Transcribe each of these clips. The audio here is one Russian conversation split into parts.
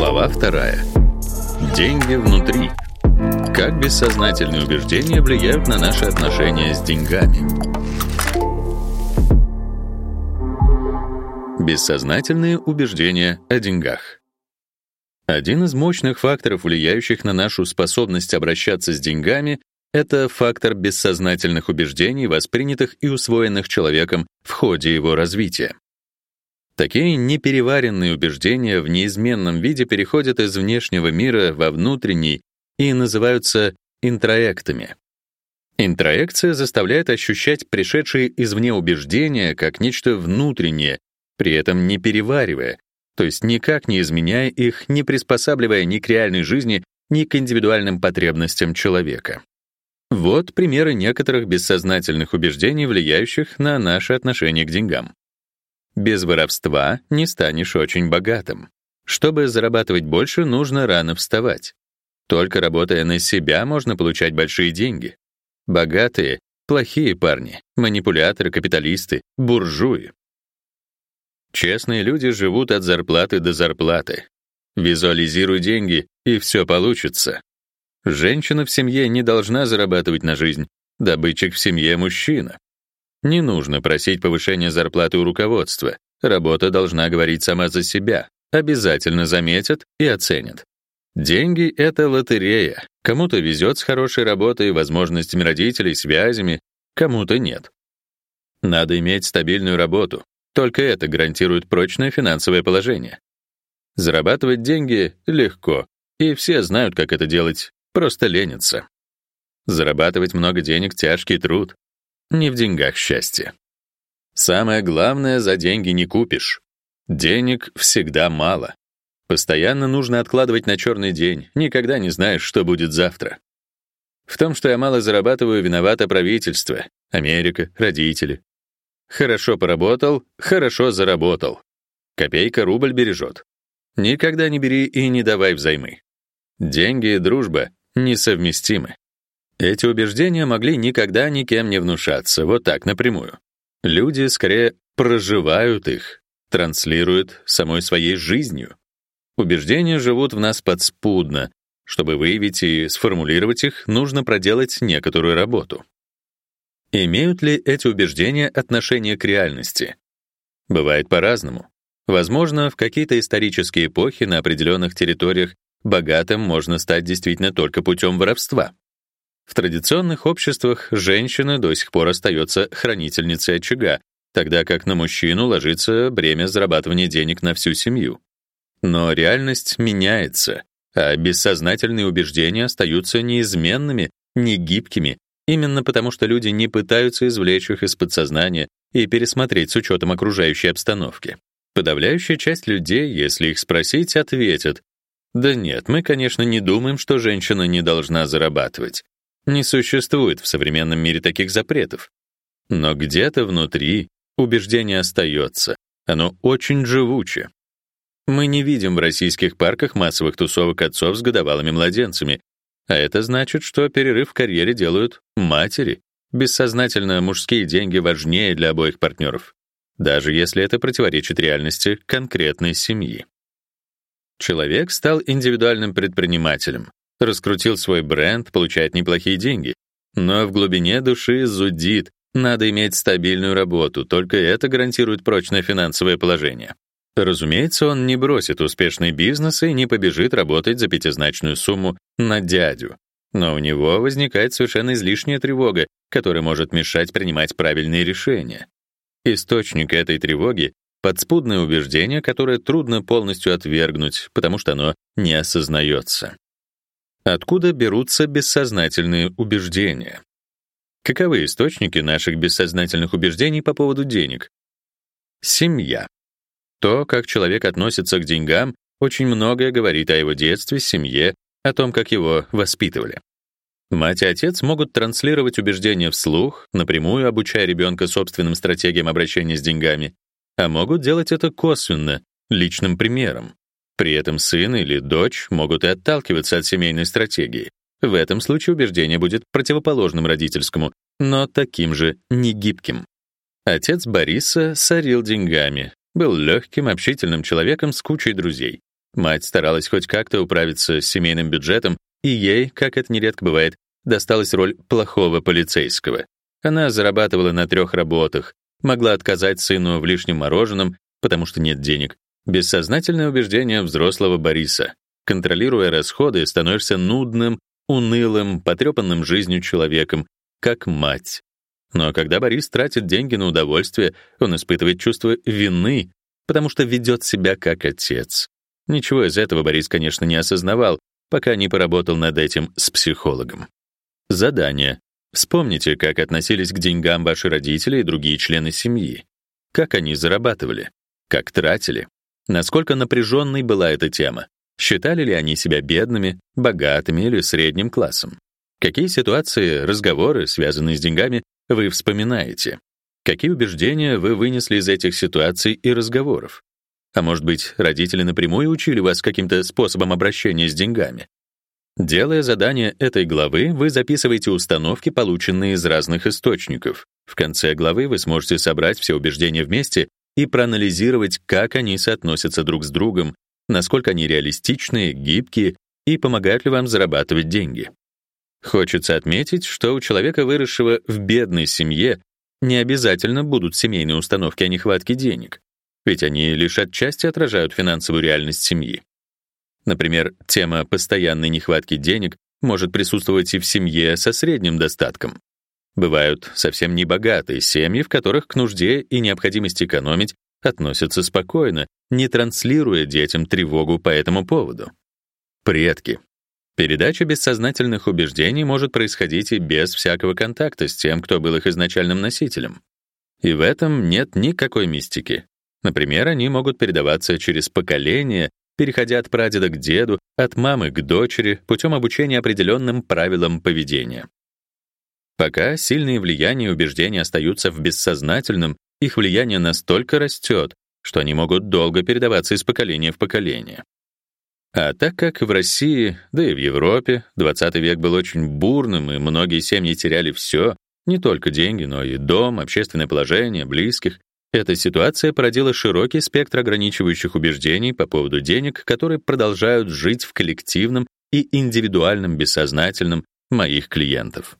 Глава вторая. Деньги внутри. Как бессознательные убеждения влияют на наши отношения с деньгами. Бессознательные убеждения о деньгах. Один из мощных факторов, влияющих на нашу способность обращаться с деньгами, это фактор бессознательных убеждений, воспринятых и усвоенных человеком в ходе его развития. Такие непереваренные убеждения в неизменном виде переходят из внешнего мира во внутренний и называются интроектами. Интроекция заставляет ощущать пришедшие извне убеждения как нечто внутреннее, при этом не переваривая, то есть никак не изменяя их, не приспосабливая ни к реальной жизни, ни к индивидуальным потребностям человека. Вот примеры некоторых бессознательных убеждений, влияющих на наше отношение к деньгам. Без воровства не станешь очень богатым. Чтобы зарабатывать больше, нужно рано вставать. Только работая на себя можно получать большие деньги. Богатые — плохие парни, манипуляторы, капиталисты, буржуи. Честные люди живут от зарплаты до зарплаты. Визуализируй деньги, и все получится. Женщина в семье не должна зарабатывать на жизнь, добытчик в семье — мужчина. Не нужно просить повышения зарплаты у руководства. Работа должна говорить сама за себя. Обязательно заметят и оценят. Деньги — это лотерея. Кому-то везет с хорошей работой, возможностями родителей, связями, кому-то нет. Надо иметь стабильную работу. Только это гарантирует прочное финансовое положение. Зарабатывать деньги легко, и все знают, как это делать, просто ленятся. Зарабатывать много денег — тяжкий труд. Не в деньгах счастье. Самое главное, за деньги не купишь. Денег всегда мало. Постоянно нужно откладывать на черный день, никогда не знаешь, что будет завтра. В том, что я мало зарабатываю, виновато правительство, Америка, родители. Хорошо поработал, хорошо заработал. Копейка рубль бережет. Никогда не бери и не давай взаймы. Деньги и дружба несовместимы. Эти убеждения могли никогда никем не внушаться, вот так напрямую. Люди скорее проживают их, транслируют самой своей жизнью. Убеждения живут в нас подспудно. Чтобы выявить и сформулировать их, нужно проделать некоторую работу. Имеют ли эти убеждения отношение к реальности? Бывает по-разному. Возможно, в какие-то исторические эпохи на определенных территориях богатым можно стать действительно только путем воровства. В традиционных обществах женщина до сих пор остается хранительницей очага, тогда как на мужчину ложится бремя зарабатывания денег на всю семью. Но реальность меняется, а бессознательные убеждения остаются неизменными, негибкими, именно потому что люди не пытаются извлечь их из подсознания и пересмотреть с учетом окружающей обстановки. Подавляющая часть людей, если их спросить, ответят: "Да нет, мы, конечно, не думаем, что женщина не должна зарабатывать. Не существует в современном мире таких запретов. Но где-то внутри убеждение остается. Оно очень живуче. Мы не видим в российских парках массовых тусовок отцов с годовалыми младенцами, а это значит, что перерыв в карьере делают матери. Бессознательно мужские деньги важнее для обоих партнеров, даже если это противоречит реальности конкретной семьи. Человек стал индивидуальным предпринимателем, раскрутил свой бренд, получает неплохие деньги. Но в глубине души зудит, надо иметь стабильную работу, только это гарантирует прочное финансовое положение. Разумеется, он не бросит успешный бизнес и не побежит работать за пятизначную сумму на дядю. Но у него возникает совершенно излишняя тревога, которая может мешать принимать правильные решения. Источник этой тревоги — подспудное убеждение, которое трудно полностью отвергнуть, потому что оно не осознается. Откуда берутся бессознательные убеждения? Каковы источники наших бессознательных убеждений по поводу денег? Семья. То, как человек относится к деньгам, очень многое говорит о его детстве, семье, о том, как его воспитывали. Мать и отец могут транслировать убеждения вслух, напрямую обучая ребенка собственным стратегиям обращения с деньгами, а могут делать это косвенно, личным примером. При этом сын или дочь могут и отталкиваться от семейной стратегии. В этом случае убеждение будет противоположным родительскому, но таким же негибким. Отец Бориса сорил деньгами, был легким, общительным человеком с кучей друзей. Мать старалась хоть как-то управиться с семейным бюджетом, и ей, как это нередко бывает, досталась роль плохого полицейского. Она зарабатывала на трех работах, могла отказать сыну в лишнем мороженом, потому что нет денег. Бессознательное убеждение взрослого Бориса. Контролируя расходы, становишься нудным, унылым, потрепанным жизнью человеком, как мать. Но когда Борис тратит деньги на удовольствие, он испытывает чувство вины, потому что ведет себя как отец. Ничего из этого Борис, конечно, не осознавал, пока не поработал над этим с психологом. Задание. Вспомните, как относились к деньгам ваши родители и другие члены семьи. Как они зарабатывали, как тратили, насколько напряженной была эта тема. Считали ли они себя бедными, богатыми или средним классом? Какие ситуации, разговоры, связанные с деньгами, вы вспоминаете? Какие убеждения вы вынесли из этих ситуаций и разговоров? А может быть, родители напрямую учили вас каким-то способом обращения с деньгами? Делая задание этой главы, вы записываете установки, полученные из разных источников. В конце главы вы сможете собрать все убеждения вместе и проанализировать, как они соотносятся друг с другом, насколько они реалистичны, гибкие и помогают ли вам зарабатывать деньги. Хочется отметить, что у человека, выросшего в бедной семье, не обязательно будут семейные установки о нехватке денег, ведь они лишь отчасти отражают финансовую реальность семьи. Например, тема постоянной нехватки денег может присутствовать и в семье со средним достатком. Бывают совсем небогатые семьи, в которых к нужде и необходимости экономить относятся спокойно, не транслируя детям тревогу по этому поводу. Предки. Передача бессознательных убеждений может происходить и без всякого контакта с тем, кто был их изначальным носителем. И в этом нет никакой мистики. Например, они могут передаваться через поколения, переходя от прадеда к деду, от мамы к дочери путем обучения определенным правилам поведения. Пока сильные влияния и убеждения остаются в бессознательном, их влияние настолько растет, что они могут долго передаваться из поколения в поколение. А так как в России, да и в Европе 20 век был очень бурным, и многие семьи теряли все, не только деньги, но и дом, общественное положение, близких, эта ситуация породила широкий спектр ограничивающих убеждений по поводу денег, которые продолжают жить в коллективном и индивидуальном бессознательном моих клиентов.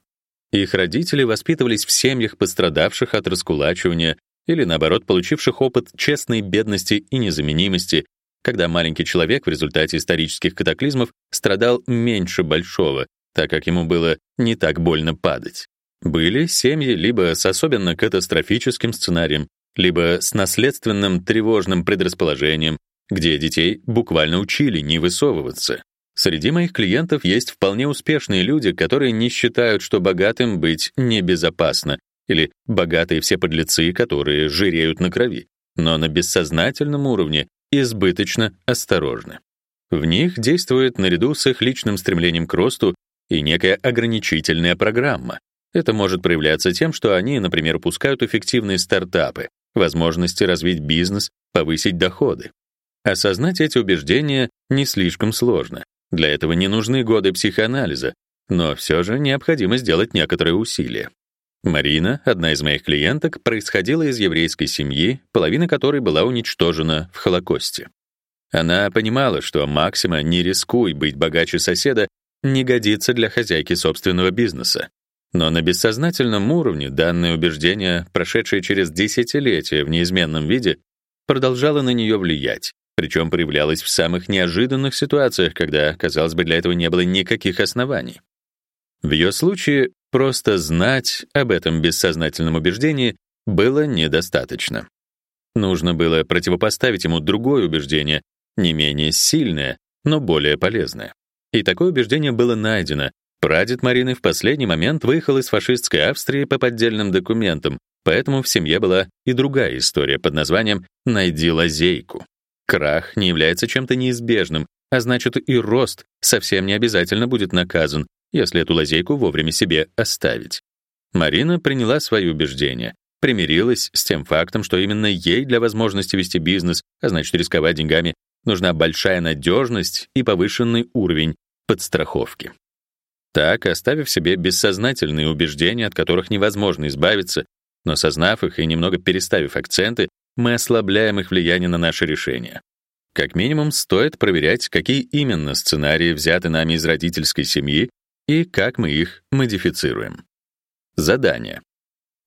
Их родители воспитывались в семьях пострадавших от раскулачивания или наоборот получивших опыт честной бедности и незаменимости, когда маленький человек в результате исторических катаклизмов страдал меньше большого, так как ему было не так больно падать. Были семьи либо с особенно катастрофическим сценарием, либо с наследственным тревожным предрасположением, где детей буквально учили не высовываться. Среди моих клиентов есть вполне успешные люди, которые не считают, что богатым быть небезопасно, или богатые все подлецы, которые жиреют на крови, но на бессознательном уровне избыточно осторожны. В них действует наряду с их личным стремлением к росту и некая ограничительная программа. Это может проявляться тем, что они, например, упускают эффективные стартапы, возможности развить бизнес, повысить доходы. Осознать эти убеждения не слишком сложно. Для этого не нужны годы психоанализа, но все же необходимо сделать некоторые усилия. Марина, одна из моих клиенток, происходила из еврейской семьи, половина которой была уничтожена в Холокосте. Она понимала, что максима «не рискуй быть богаче соседа» не годится для хозяйки собственного бизнеса. Но на бессознательном уровне данное убеждение, прошедшее через десятилетия в неизменном виде, продолжало на нее влиять, причем проявлялось в самых неожиданных ситуациях, когда, казалось бы, для этого не было никаких оснований. В ее случае просто знать об этом бессознательном убеждении было недостаточно. Нужно было противопоставить ему другое убеждение, не менее сильное, но более полезное. И такое убеждение было найдено. Прадед Марины в последний момент выехал из фашистской Австрии по поддельным документам, поэтому в семье была и другая история под названием «Найди лазейку». Крах не является чем-то неизбежным, а значит и рост совсем не обязательно будет наказан, если эту лазейку вовремя себе оставить. Марина приняла свои убеждения, примирилась с тем фактом, что именно ей для возможности вести бизнес, а значит рисковать деньгами, нужна большая надежность и повышенный уровень подстраховки. Так, оставив себе бессознательные убеждения, от которых невозможно избавиться, но сознав их и немного переставив акценты, мы ослабляем их влияние на наши решения. Как минимум, стоит проверять, какие именно сценарии взяты нами из родительской семьи и как мы их модифицируем. Задание.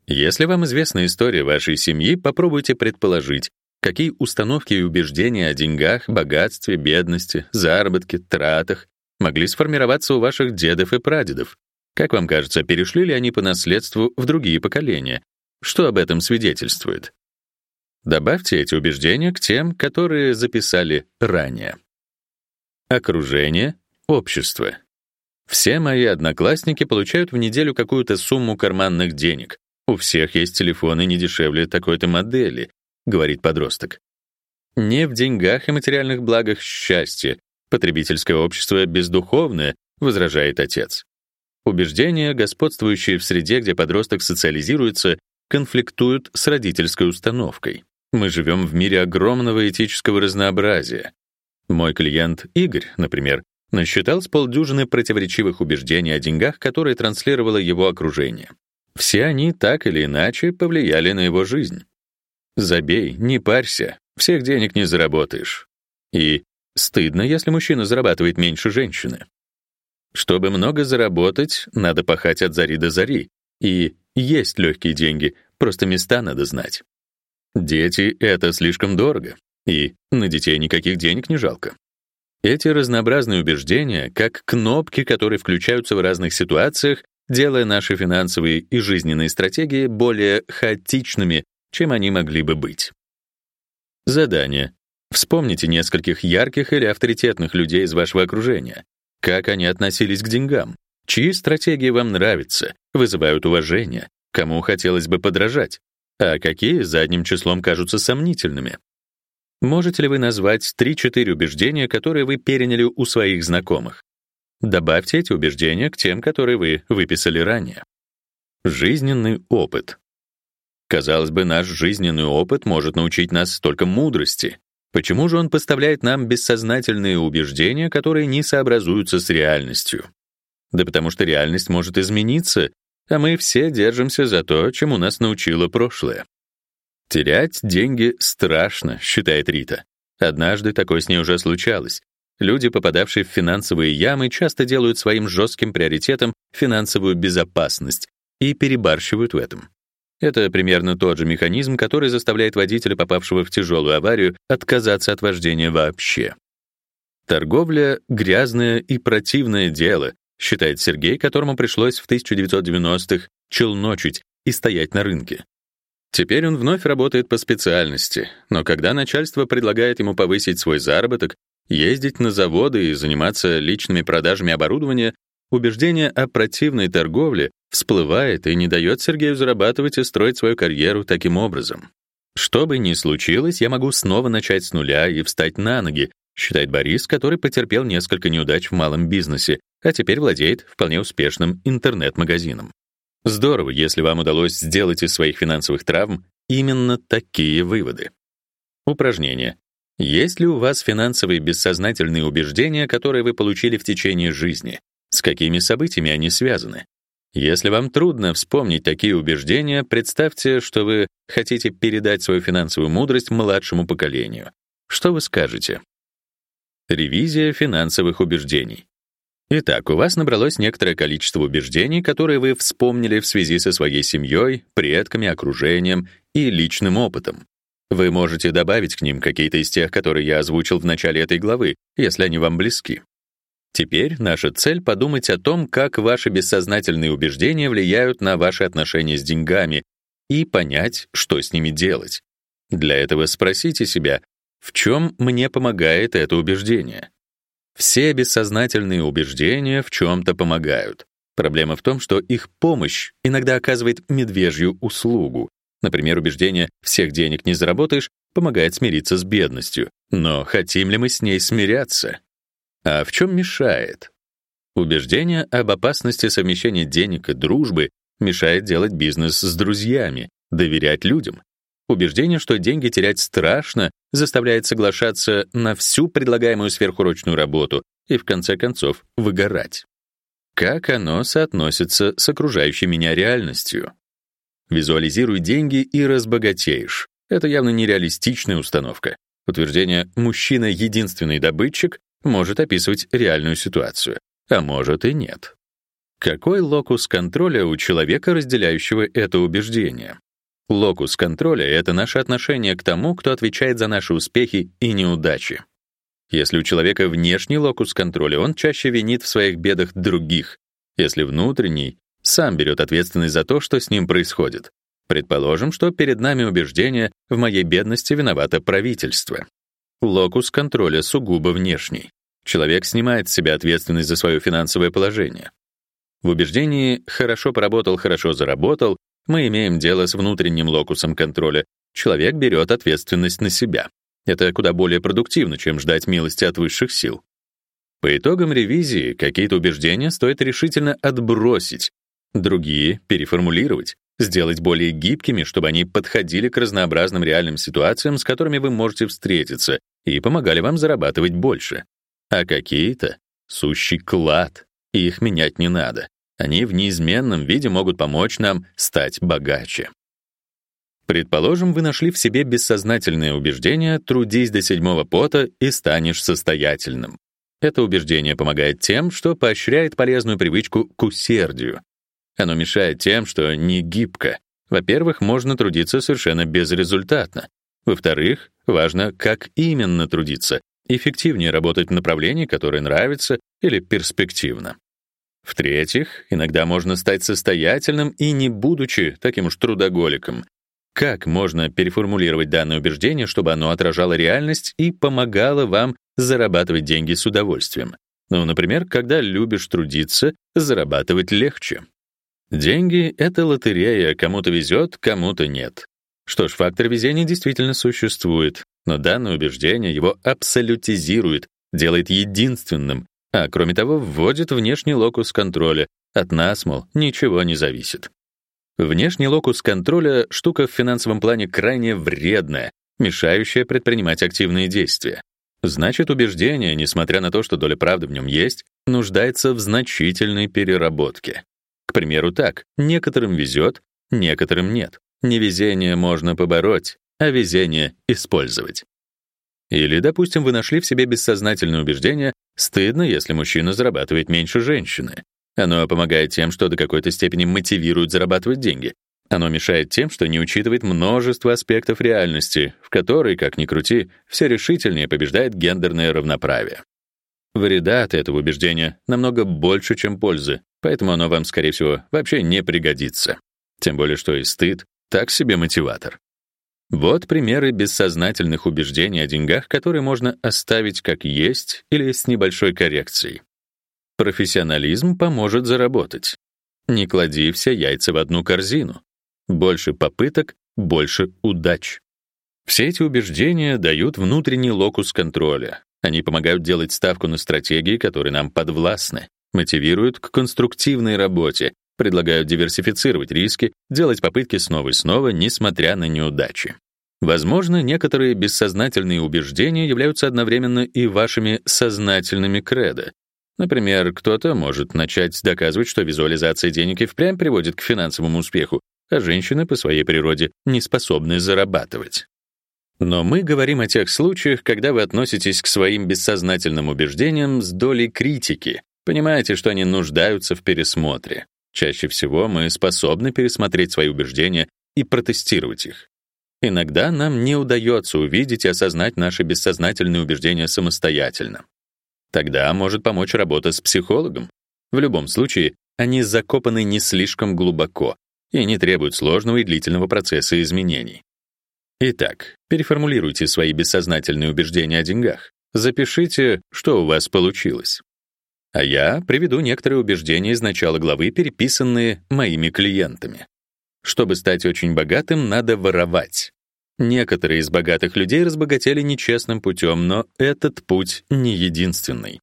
Если вам известна история вашей семьи, попробуйте предположить, какие установки и убеждения о деньгах, богатстве, бедности, заработке, тратах могли сформироваться у ваших дедов и прадедов. Как вам кажется, перешли ли они по наследству в другие поколения? Что об этом свидетельствует? Добавьте эти убеждения к тем, которые записали ранее. Окружение, общество. Все мои одноклассники получают в неделю какую-то сумму карманных денег. У всех есть телефоны не дешевле такой-то модели, говорит подросток. Не в деньгах и материальных благах счастье. Потребительское общество бездуховное, возражает отец. Убеждения, господствующие в среде, где подросток социализируется, конфликтуют с родительской установкой. Мы живем в мире огромного этического разнообразия. Мой клиент Игорь, например, насчитал с полдюжины противоречивых убеждений о деньгах, которые транслировало его окружение. Все они так или иначе повлияли на его жизнь. Забей, не парься, всех денег не заработаешь. И стыдно, если мужчина зарабатывает меньше женщины. Чтобы много заработать, надо пахать от зари до зари. И есть легкие деньги, просто места надо знать. Дети — это слишком дорого, и на детей никаких денег не жалко. Эти разнообразные убеждения, как кнопки, которые включаются в разных ситуациях, делая наши финансовые и жизненные стратегии более хаотичными, чем они могли бы быть. Задание. Вспомните нескольких ярких или авторитетных людей из вашего окружения. Как они относились к деньгам? Чьи стратегии вам нравятся, вызывают уважение, кому хотелось бы подражать? А какие задним числом кажутся сомнительными. Можете ли вы назвать 3-4 убеждения, которые вы переняли у своих знакомых? Добавьте эти убеждения к тем, которые вы выписали ранее. Жизненный опыт. Казалось бы, наш жизненный опыт может научить нас столько мудрости. Почему же он поставляет нам бессознательные убеждения, которые не сообразуются с реальностью? Да потому что реальность может измениться, а мы все держимся за то, чему нас научило прошлое. Терять деньги страшно, считает Рита. Однажды такое с ней уже случалось. Люди, попадавшие в финансовые ямы, часто делают своим жестким приоритетом финансовую безопасность и перебарщивают в этом. Это примерно тот же механизм, который заставляет водителя, попавшего в тяжелую аварию, отказаться от вождения вообще. Торговля — грязное и противное дело, считает Сергей, которому пришлось в 1990-х челночить и стоять на рынке. Теперь он вновь работает по специальности, но когда начальство предлагает ему повысить свой заработок, ездить на заводы и заниматься личными продажами оборудования, убеждение о противной торговле всплывает и не дает Сергею зарабатывать и строить свою карьеру таким образом. Что бы ни случилось, я могу снова начать с нуля и встать на ноги, считает Борис, который потерпел несколько неудач в малом бизнесе, а теперь владеет вполне успешным интернет-магазином. Здорово, если вам удалось сделать из своих финансовых травм именно такие выводы. Упражнение. Есть ли у вас финансовые бессознательные убеждения, которые вы получили в течение жизни? С какими событиями они связаны? Если вам трудно вспомнить такие убеждения, представьте, что вы хотите передать свою финансовую мудрость младшему поколению. Что вы скажете? Ревизия финансовых убеждений. Итак, у вас набралось некоторое количество убеждений, которые вы вспомнили в связи со своей семьей, предками, окружением и личным опытом. Вы можете добавить к ним какие-то из тех, которые я озвучил в начале этой главы, если они вам близки. Теперь наша цель подумать о том, как ваши бессознательные убеждения влияют на ваши отношения с деньгами и понять, что с ними делать. Для этого спросите себя, в чем мне помогает это убеждение? Все бессознательные убеждения в чем-то помогают. Проблема в том, что их помощь иногда оказывает медвежью услугу. Например, убеждение «всех денег не заработаешь» помогает смириться с бедностью. Но хотим ли мы с ней смиряться? А в чем мешает? Убеждение об опасности совмещения денег и дружбы мешает делать бизнес с друзьями, доверять людям. Убеждение, что деньги терять страшно, заставляет соглашаться на всю предлагаемую сверхурочную работу и в конце концов выгорать. Как оно соотносится с окружающей меня реальностью? Визуализируй деньги и разбогатеешь. Это явно нереалистичная установка. Утверждение «мужчина — единственный добытчик» может описывать реальную ситуацию, а может и нет. Какой локус контроля у человека, разделяющего это убеждение? Локус контроля — это наше отношение к тому, кто отвечает за наши успехи и неудачи. Если у человека внешний локус контроля, он чаще винит в своих бедах других. Если внутренний, сам берет ответственность за то, что с ним происходит. Предположим, что перед нами убеждение «в моей бедности виновато правительство». Локус контроля сугубо внешний. Человек снимает с себя ответственность за свое финансовое положение. В убеждении «хорошо поработал, хорошо заработал» мы имеем дело с внутренним локусом контроля. Человек берет ответственность на себя. Это куда более продуктивно, чем ждать милости от высших сил. По итогам ревизии какие-то убеждения стоит решительно отбросить, другие — переформулировать, сделать более гибкими, чтобы они подходили к разнообразным реальным ситуациям, с которыми вы можете встретиться, и помогали вам зарабатывать больше. А какие-то — сущий клад, и их менять не надо. Они в неизменном виде могут помочь нам стать богаче. Предположим, вы нашли в себе бессознательное убеждение «трудись до седьмого пота и станешь состоятельным». Это убеждение помогает тем, что поощряет полезную привычку к усердию, оно мешает тем, что не гибко. Во-первых, можно трудиться совершенно безрезультатно. Во-вторых, важно, как именно трудиться. Эффективнее работать в направлении, которое нравится или перспективно. В-третьих, иногда можно стать состоятельным и не будучи таким уж трудоголиком. Как можно переформулировать данное убеждение, чтобы оно отражало реальность и помогало вам зарабатывать деньги с удовольствием? Ну, например, когда любишь трудиться, зарабатывать легче. Деньги — это лотерея, кому-то везет, кому-то нет. Что ж, фактор везения действительно существует, но данное убеждение его абсолютизирует, делает единственным, а кроме того, вводит внешний локус контроля. От нас, мол, ничего не зависит. Внешний локус контроля — штука в финансовом плане крайне вредная, мешающая предпринимать активные действия. Значит, убеждение, несмотря на то, что доля правды в нем есть, нуждается в значительной переработке. К примеру, так: некоторым везет, некоторым нет. Невезение можно побороть, а везение использовать. Или, допустим, вы нашли в себе бессознательное убеждение: стыдно, если мужчина зарабатывает меньше женщины. Оно помогает тем, что до какой-то степени мотивирует зарабатывать деньги. Оно мешает тем, что не учитывает множество аспектов реальности, в которой, как ни крути, все решительнее побеждает гендерное равноправие. Вреда от этого убеждения намного больше, чем пользы, поэтому оно вам, скорее всего, вообще не пригодится. Тем более, что и стыд — так себе мотиватор. Вот примеры бессознательных убеждений о деньгах, которые можно оставить как есть или с небольшой коррекцией. Профессионализм поможет заработать. Не клади все яйца в одну корзину. Больше попыток, больше удач. Все эти убеждения дают внутренний локус контроля, они помогают делать ставку на стратегии, которые нам подвластны, мотивируют к конструктивной работе, предлагают диверсифицировать риски, делать попытки снова и снова, несмотря на неудачи. Возможно, некоторые бессознательные убеждения являются одновременно и вашими сознательными кредо. Например, кто-то может начать доказывать, что визуализация денег и впрямь приводит к финансовому успеху, а женщины по своей природе не способны зарабатывать. Но мы говорим о тех случаях, когда вы относитесь к своим бессознательным убеждениям с долей критики, понимаете, что они нуждаются в пересмотре. Чаще всего мы способны пересмотреть свои убеждения и протестировать их. Иногда нам не удается увидеть и осознать наши бессознательные убеждения самостоятельно. Тогда может помочь работа с психологом. В любом случае, они закопаны не слишком глубоко и не требуют сложного и длительного процесса изменений. Итак, переформулируйте свои бессознательные убеждения о деньгах. Запишите, что у вас получилось. А я приведу некоторые убеждения из начала главы, переписанные моими клиентами. Чтобы стать очень богатым, надо воровать. Некоторые из богатых людей разбогатели нечестным путем, но этот путь не единственный.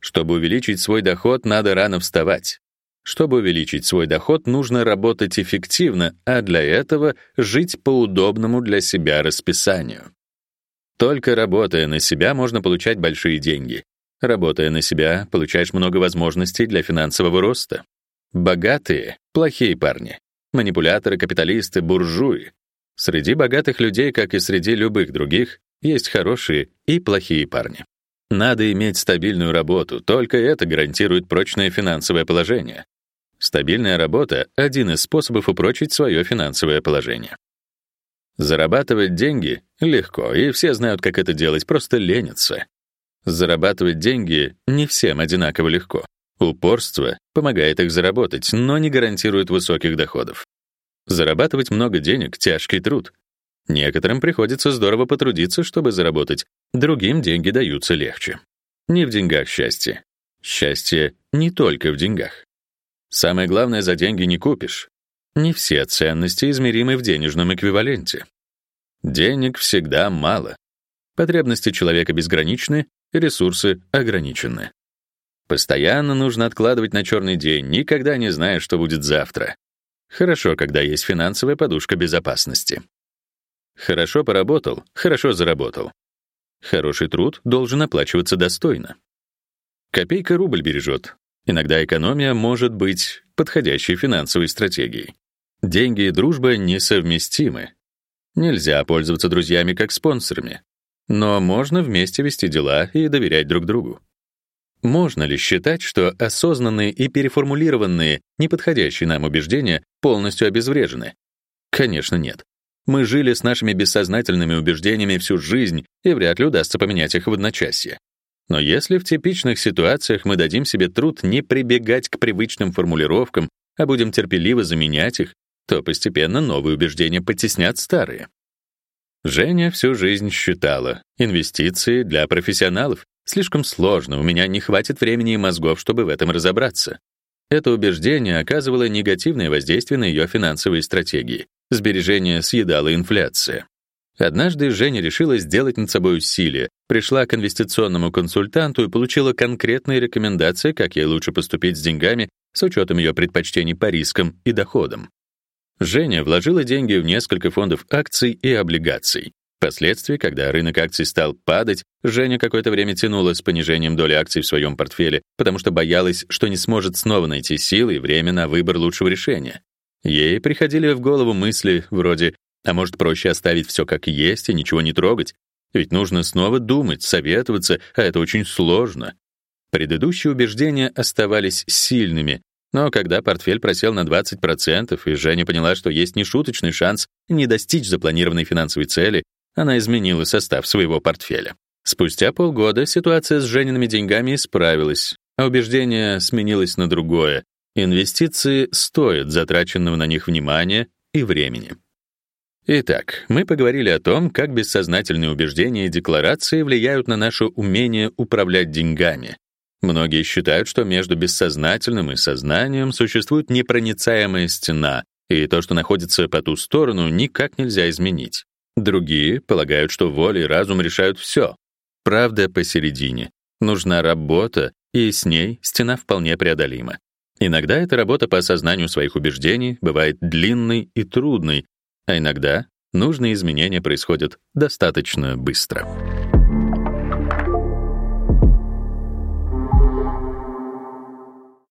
Чтобы увеличить свой доход, надо рано вставать. Чтобы увеличить свой доход, нужно работать эффективно, а для этого жить по удобному для себя расписанию. Только работая на себя можно получать большие деньги. Работая на себя, получаешь много возможностей для финансового роста. Богатые плохие парни. Манипуляторы, капиталисты, буржуи. Среди богатых людей, как и среди любых других, есть хорошие и плохие парни. Надо иметь стабильную работу, только это гарантирует прочное финансовое положение. Стабильная работа — один из способов упрочить свое финансовое положение. Зарабатывать деньги легко, и все знают, как это делать, просто ленятся. Зарабатывать деньги не всем одинаково легко. Упорство помогает их заработать, но не гарантирует высоких доходов. Зарабатывать много денег — тяжкий труд. Некоторым приходится здорово потрудиться, чтобы заработать, другим деньги даются легче. Не в деньгах счастье. Счастье не только в деньгах. Самое главное, за деньги не купишь. Не все ценности измеримы в денежном эквиваленте. Денег всегда мало. Потребности человека безграничны, ресурсы ограничены. Постоянно нужно откладывать на черный день, никогда не зная, что будет завтра. Хорошо, когда есть финансовая подушка безопасности. Хорошо поработал, хорошо заработал. Хороший труд должен оплачиваться достойно. Копейка рубль бережет. Иногда экономия может быть подходящей финансовой стратегией. Деньги и дружба несовместимы. Нельзя пользоваться друзьями как спонсорами, но можно вместе вести дела и доверять друг другу. Можно ли считать, что осознанные и переформулированные, неподходящие нам убеждения полностью обезврежены? Конечно, нет. Мы жили с нашими бессознательными убеждениями всю жизнь, и вряд ли удастся поменять их в одночасье. Но если в типичных ситуациях мы дадим себе труд не прибегать к привычным формулировкам, а будем терпеливо заменять их, то постепенно новые убеждения потеснят старые. Женя всю жизнь считала, инвестиции для профессионалов слишком сложно, у меня не хватит времени и мозгов, чтобы в этом разобраться. Это убеждение оказывало негативное воздействие на ее финансовые стратегии. Сбережения съедала инфляция. Однажды Женя решила сделать над собой усилие, пришла к инвестиционному консультанту и получила конкретные рекомендации, как ей лучше поступить с деньгами с учетом ее предпочтений по рискам и доходам. Женя вложила деньги в несколько фондов акций и облигаций. Впоследствии, когда рынок акций стал падать, Женя какое-то время тянула с понижением доли акций в своем портфеле, потому что боялась, что не сможет снова найти силы и время на выбор лучшего решения. Ей приходили в голову мысли вроде «А может, проще оставить все как есть и ничего не трогать? Ведь нужно снова думать, советоваться, а это очень сложно». Предыдущие убеждения оставались сильными, но когда портфель просел на 20%, и Женя поняла, что есть нешуточный шанс не достичь запланированной финансовой цели, она изменила состав своего портфеля. Спустя полгода ситуация с Жениными деньгами исправилась, а убеждение сменилось на другое. Инвестиции стоят затраченного на них внимания и времени. Итак, мы поговорили о том, как бессознательные убеждения и декларации влияют на наше умение управлять деньгами, Многие считают, что между бессознательным и сознанием существует непроницаемая стена, и то, что находится по ту сторону, никак нельзя изменить. Другие полагают, что воля и разум решают все. Правда посередине. Нужна работа, и с ней стена вполне преодолима. Иногда эта работа по осознанию своих убеждений бывает длинной и трудной, а иногда нужные изменения происходят достаточно быстро.